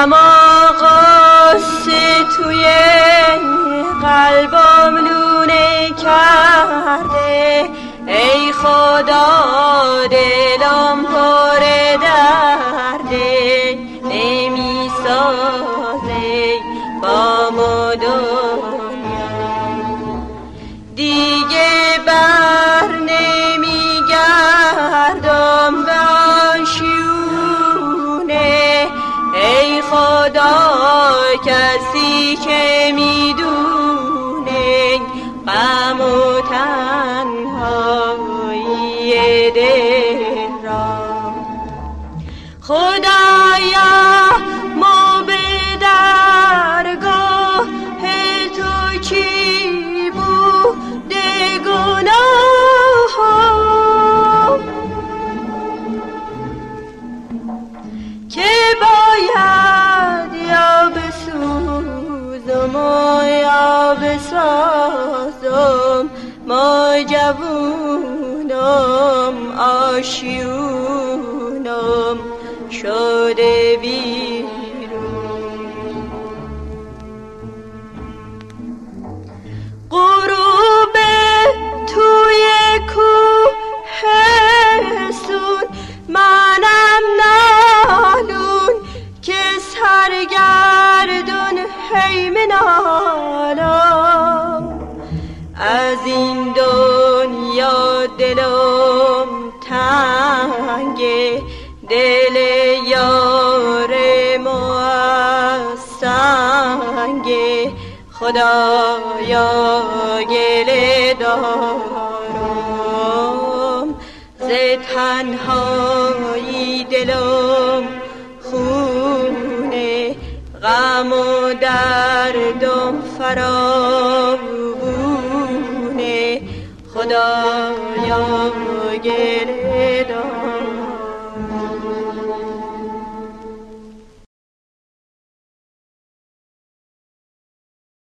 غم قصه توی قلبم لونه کرده. ای خدا دلم کسی که می‌دونه غم و تنهایی دل را خدایا ما به درگاه تو کی بوده گناه که بسوزم و یا بسازم ما جوونم آشیونم. شده بیرون دلم تنگه دل یار سنگه خدایا گله دارم ز تنهایی دلم خونه غم و دردم فراوونه خدایا گله دارم